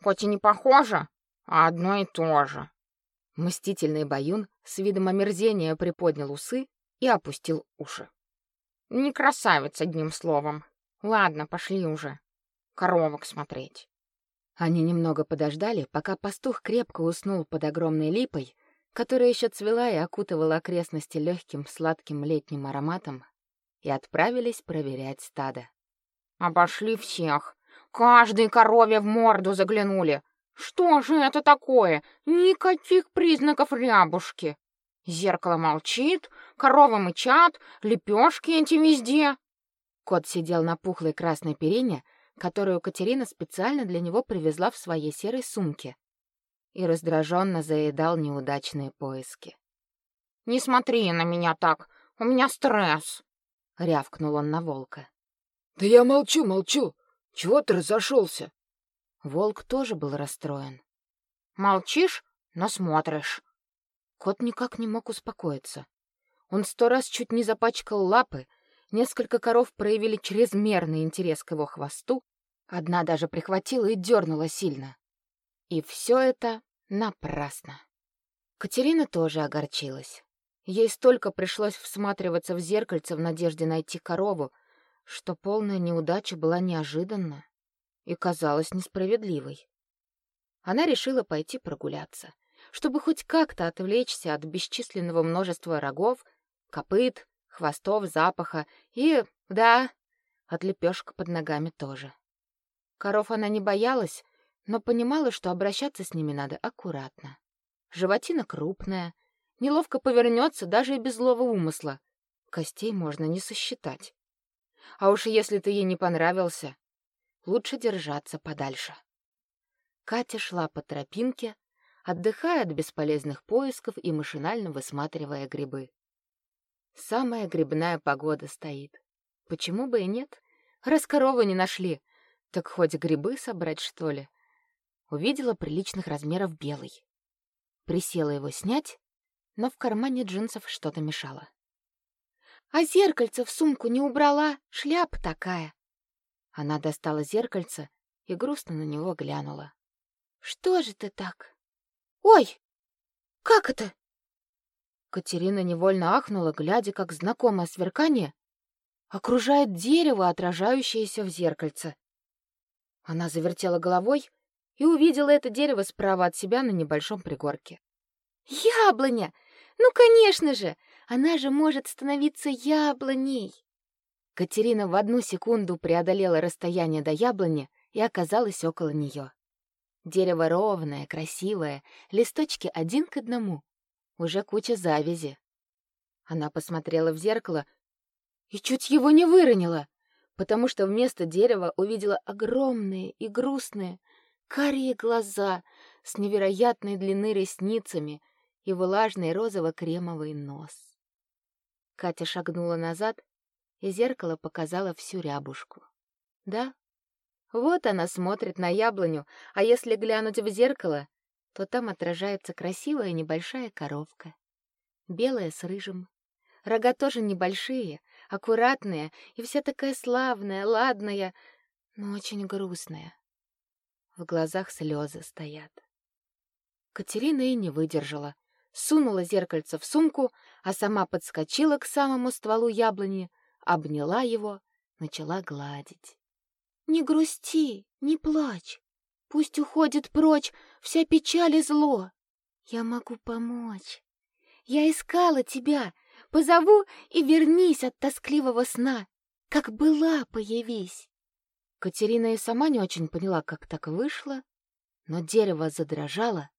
«Хоть и не похоже, а одно и то же». Мстительный Баюн с видом омерзения приподнял усы и опустил уши. «Не красавец, одним словом. Ладно, пошли уже. Коровок смотреть». Они немного подождали, пока пастух крепко уснул под огромной липой, которая еще цвела и окутывала окрестности легким сладким летним ароматом, и отправились проверять стадо. «Обошли всех. Каждой корове в морду заглянули. Что же это такое? Никаких признаков рябушки. Зеркало молчит, коровы мычат, лепешки эти везде». Кот сидел на пухлой красной перине, которую Катерина специально для него привезла в своей серой сумке, и раздраженно заедал неудачные поиски. «Не смотри на меня так, у меня стресс!» — рявкнул он на волка. «Да я молчу, молчу! Чего ты разошелся?» Волк тоже был расстроен. «Молчишь, но смотришь!» Кот никак не мог успокоиться. Он сто раз чуть не запачкал лапы, несколько коров проявили чрезмерный интерес к его хвосту, одна даже прихватила и дернула сильно. И все это напрасно. Катерина тоже огорчилась. Ей столько пришлось всматриваться в зеркальце в надежде найти корову, что полная неудача была неожиданна и казалась несправедливой. Она решила пойти прогуляться, чтобы хоть как-то отвлечься от бесчисленного множества рогов, копыт, хвостов, запаха и, да, от лепешек под ногами тоже. Коров она не боялась, но понимала, что обращаться с ними надо аккуратно. Животина крупная, неловко повернется даже и без злого умысла. Костей можно не сосчитать. А уж если ты ей не понравился, лучше держаться подальше. Катя шла по тропинке, отдыхая от бесполезных поисков и машинально высматривая грибы. Самая грибная погода стоит. Почему бы и нет? Раз коровы не нашли, так хоть грибы собрать, что ли? увидела приличных размеров белый. Присела его снять, но в кармане джинсов что-то мешало. «А зеркальце в сумку не убрала? Шляпа такая!» Она достала зеркальце и грустно на него глянула. «Что же ты так? Ой! Как это?» Катерина невольно ахнула, глядя, как знакомое сверкание окружает дерево, отражающееся в зеркальце. Она завертела головой и увидела это дерево справа от себя на небольшом пригорке. Яблоня! Ну, конечно же, она же может становиться яблоней. Катерина в одну секунду преодолела расстояние до яблони и оказалась около нее. Дерево ровное, красивое, листочки один к одному. Уже куча завязи. Она посмотрела в зеркало и чуть его не выронила, потому что вместо дерева увидела огромные и грустные, карие глаза с невероятной длины ресницами и влажный розово-кремовый нос. Катя шагнула назад, и зеркало показало всю рябушку. Да, вот она смотрит на яблоню, а если глянуть в зеркало, то там отражается красивая небольшая коровка. Белая с рыжим. Рога тоже небольшие, аккуратные и вся такая славная, ладная, но очень грустная. В глазах слезы стоят. Катерина и не выдержала. Сунула зеркальце в сумку, а сама подскочила к самому стволу яблони, обняла его, начала гладить. «Не грусти, не плачь. Пусть уходит прочь вся печаль и зло. Я могу помочь. Я искала тебя. Позову и вернись от тоскливого сна. Как была, появись. Катерина и сама не очень поняла, как так вышло, но дерево задрожало,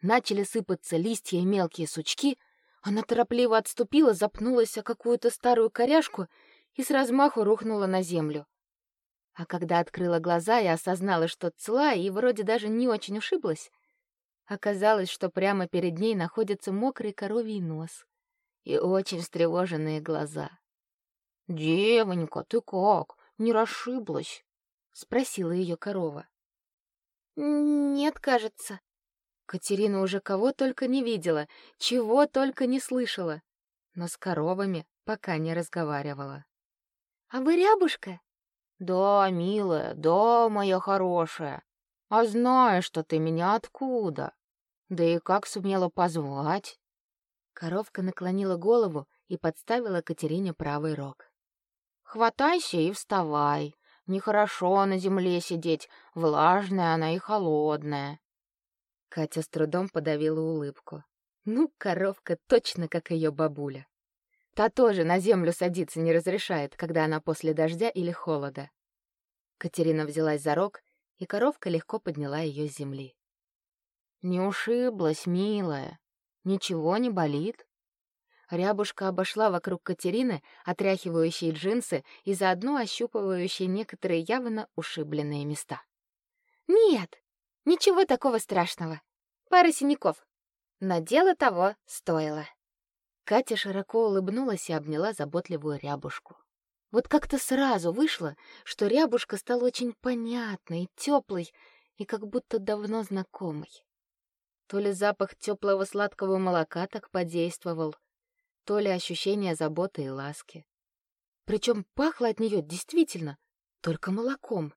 начали сыпаться листья и мелкие сучки, она торопливо отступила, запнулась о какую-то старую коряжку и с размаху рухнула на землю. А когда открыла глаза и осознала, что цела и вроде даже не очень ушиблась, оказалось, что прямо перед ней находится мокрый коровий нос и очень встревоженные глаза. «Девонька, ты как? Не расшиблась?» спросила ее корова. Нет, кажется. Катерина уже кого только не видела, чего только не слышала, но с коровами пока не разговаривала. А вы рябушка? Да, милая, да, моя хорошая. А знаешь, что ты меня откуда? Да и как сумела позвать? Коровка наклонила голову и подставила Катерине правый рог. Хватайся и вставай. Нехорошо на земле сидеть, влажная она и холодная. Катя с трудом подавила улыбку. Ну, коровка точно как ее бабуля. Та тоже на землю садиться не разрешает, когда она после дождя или холода. Катерина взялась за рог, и коровка легко подняла ее с земли. Не ушиблась, милая. Ничего не болит. Рябушка обошла вокруг Катерины, отряхивающей джинсы и заодно ощупывающей некоторые явно ушибленные места. Нет, ничего такого страшного. Пара синяков. Но дело того стоило. Катя широко улыбнулась и обняла заботливую Рябушку. Вот как-то сразу вышло, что Рябушка стала очень понятной, теплой и как будто давно знакомой. То ли запах теплого сладкого молока так подействовал, то ли ощущение заботы и ласки. Причем пахло от нее действительно только молоком.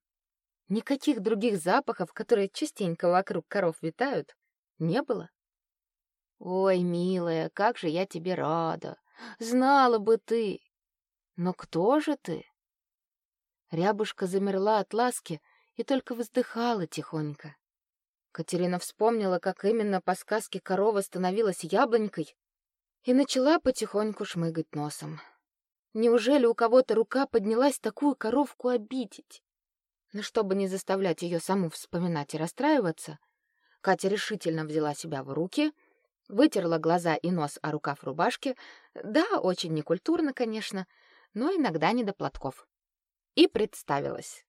Никаких других запахов, которые частенько вокруг коров витают, не было. Ой, милая, как же я тебе рада. Знала бы ты. Но кто же ты? Рябушка замерла от ласки и только вздыхала тихонько. Катерина вспомнила, как именно по сказке корова становилась яблонькой, и начала потихоньку шмыгать носом. Неужели у кого-то рука поднялась такую коровку обидеть? Но чтобы не заставлять ее саму вспоминать и расстраиваться, Катя решительно взяла себя в руки, вытерла глаза и нос о рукав рубашки, да, очень некультурно, конечно, но иногда не до платков. И представилась.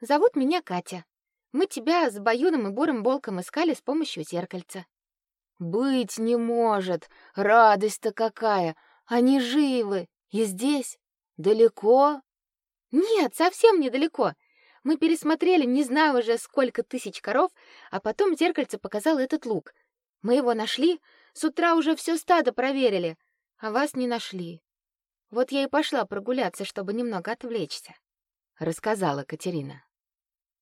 «Зовут меня Катя. Мы тебя с Баюном и Бурым Болком искали с помощью зеркальца. Быть не может. Радость-то какая. Они живы. И здесь? Далеко? Нет, совсем недалеко. Мы пересмотрели не знаю уже сколько тысяч коров, а потом зеркальце показало этот луг. Мы его нашли, с утра уже все стадо проверили, а вас не нашли. Вот я и пошла прогуляться, чтобы немного отвлечься, рассказала Катерина.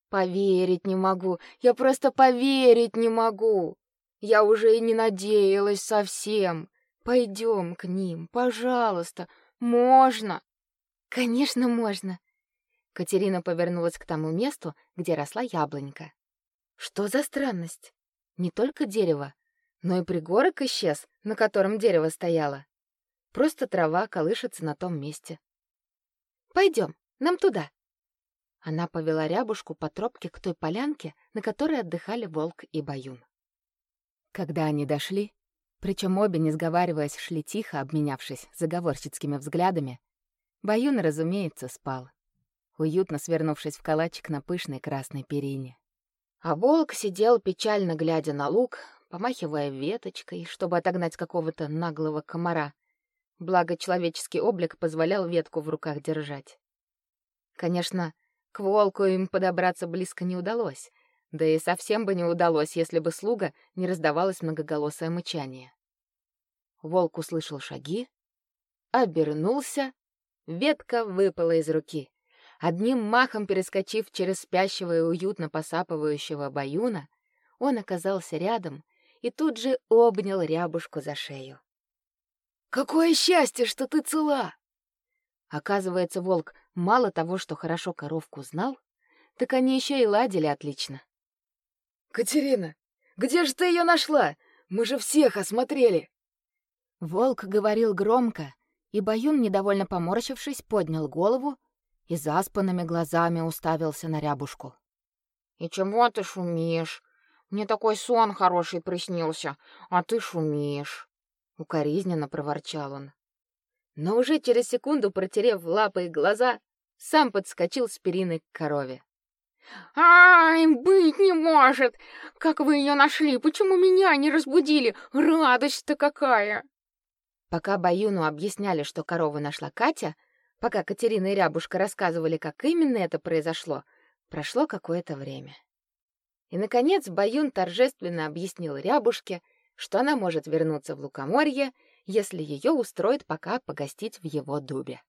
Поверить не могу. Я просто поверить не могу. Я уже и не надеялась совсем. Пойдем к ним, пожалуйста. Можно? Конечно, можно. Катерина повернулась к тому месту, где росла яблонька. Что за странность? Не только дерево, но и пригорок исчез, на котором дерево стояло. Просто трава колышется на том месте. Пойдем, нам туда. Она повела рябушку по тропке к той полянке, на которой отдыхали волк и баюн. Когда они дошли, причем обе, не сговариваясь, шли тихо, обменявшись заговорщицкими взглядами, Баюн, разумеется, спал, уютно свернувшись в калачик на пышной красной перине. А волк сидел, печально глядя на луг, помахивая веточкой, чтобы отогнать какого-то наглого комара. Благо, человеческий облик позволял ветку в руках держать. Конечно, к волку им подобраться близко не удалось, да и совсем бы не удалось, если бы слуга не раздавалось многоголосое мычание. Волк услышал шаги, обернулся, ветка выпала из руки. Одним махом перескочив через спящего и уютно посапывающего баюна, он оказался рядом и тут же обнял рябушку за шею. «Какое счастье, что ты цела!» Оказывается, волк мало того, что хорошо коровку знал, так они еще и ладили отлично. Катерина, где же ты ее нашла? Мы же всех осмотрели. Волк говорил громко, и Баюн, недовольно поморщившись, поднял голову и заспанными глазами уставился на рябушку. И чего ты шумишь? Мне такой сон хороший приснился, а ты шумишь. Укоризненно проворчал он. Но уже через секунду, протерев лапы и глаза, сам подскочил с перины к корове. Ай, быть не может! Как вы ее нашли? Почему меня не разбудили? Радость-то какая!» Пока Баюну объясняли, что корову нашла Катя, пока Катерина и Рябушка рассказывали, как именно это произошло, прошло какое-то время. И, наконец, Баюн торжественно объяснил Рябушке, что она может вернуться в Лукоморье, если ее устроит пока погостить в его дубе.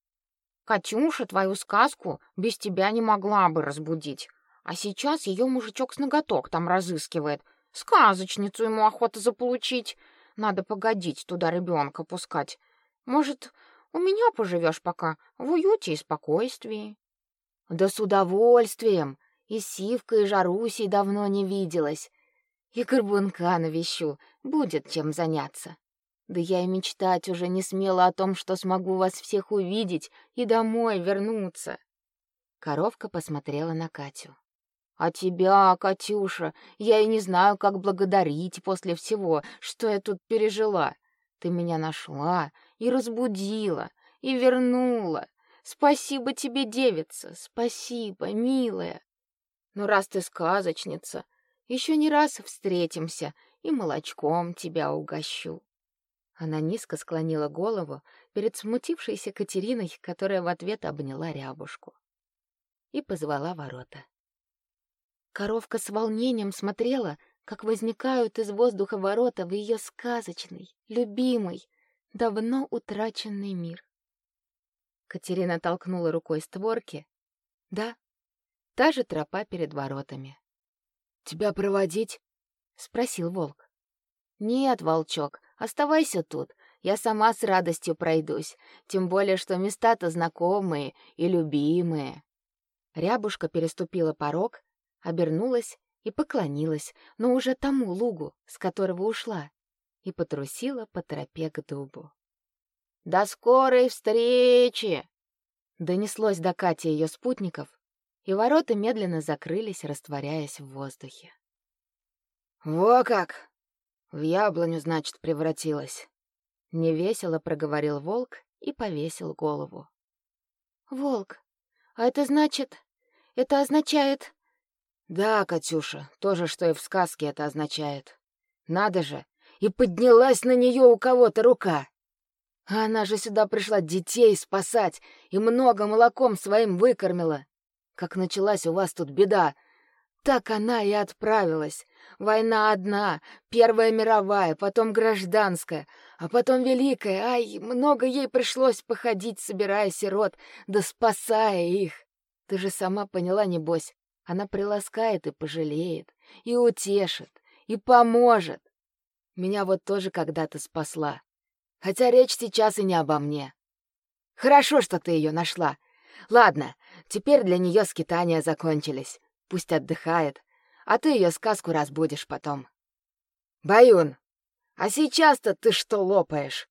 «Катюша твою сказку без тебя не могла бы разбудить, а сейчас ее мужичок с ноготок там разыскивает. Сказочницу ему охота заполучить. Надо погодить туда ребенка пускать. Может, у меня поживешь пока в уюте и спокойствии?» «Да с удовольствием!» И Сивка, и Жарусей давно не виделась. И Горбунка навещу, будет чем заняться. Да я и мечтать уже не смела о том, что смогу вас всех увидеть и домой вернуться. Коровка посмотрела на Катю. А тебя, Катюша, я и не знаю, как благодарить после всего, что я тут пережила. Ты меня нашла и разбудила, и вернула. Спасибо тебе, девица, спасибо, милая. Ну, раз ты сказочница, еще не раз встретимся и молочком тебя угощу. Она низко склонила голову перед смутившейся Катериной, которая в ответ обняла рябушку и позвала ворота. Коровка с волнением смотрела, как возникают из воздуха ворота в ее сказочный, любимый, давно утраченный мир. Катерина толкнула рукой створки. Да, Та же тропа перед воротами. «Тебя проводить?» — спросил волк. «Нет, волчок, оставайся тут. Я сама с радостью пройдусь, тем более, что места-то знакомые и любимые». Рябушка переступила порог, обернулась и поклонилась, но уже тому лугу, с которого ушла, и потрусила по тропе к дубу. «До скорой встречи!» Донеслось до Кати ее спутников, и ворота медленно закрылись, растворяясь в воздухе. «Во как! В яблоню, значит, превратилась!» Невесело проговорил волк и повесил голову. «Волк, а это значит... Это означает...» «Да, Катюша, то же, что и в сказке это означает. Надо же, и поднялась на нее у кого-то рука!» А она же сюда пришла детей спасать и много молоком своим выкормила как началась у вас тут беда. Так она и отправилась. Война одна, Первая мировая, потом гражданская, а потом Великая. Ай, много ей пришлось походить, собирая сирот, да спасая их. Ты же сама поняла, небось, она приласкает и пожалеет, и утешит, и поможет. Меня вот тоже когда-то спасла. Хотя речь сейчас и не обо мне. Хорошо, что ты ее нашла. Ладно, теперь для нее скитания закончились. Пусть отдыхает, а ты ее сказку разбудишь потом. Баюн, а сейчас-то ты что лопаешь?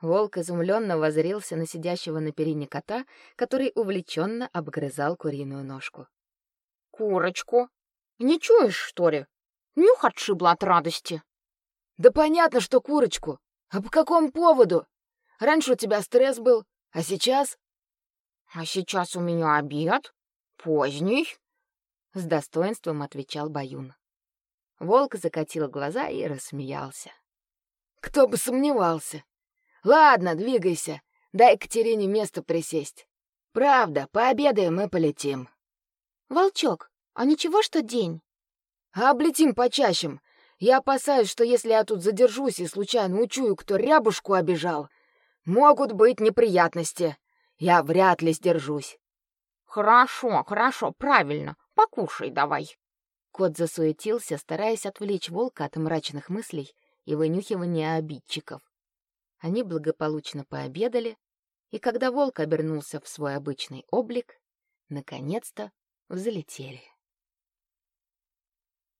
Волк изумленно воззрился на сидящего на перине кота, который увлеченно обгрызал куриную ножку. Курочку? Не чуешь, что ли? Нюх отшибла от радости. Да понятно, что курочку. А по какому поводу? Раньше у тебя стресс был, а сейчас а сейчас у меня обед. Поздний. С достоинством отвечал Баюн. Волк закатил глаза и рассмеялся. Кто бы сомневался. Ладно, двигайся. Дай Катерине место присесть. Правда, пообедаем и полетим. Волчок, а ничего, что день? Облетим почаще. Я опасаюсь, что если я тут задержусь и случайно учую, кто рябушку обижал, могут быть неприятности. Я вряд ли сдержусь. Хорошо, хорошо, правильно. Покушай давай. Кот засуетился, стараясь отвлечь волка от мрачных мыслей и вынюхивания обидчиков. Они благополучно пообедали, и когда волк обернулся в свой обычный облик, наконец-то взлетели.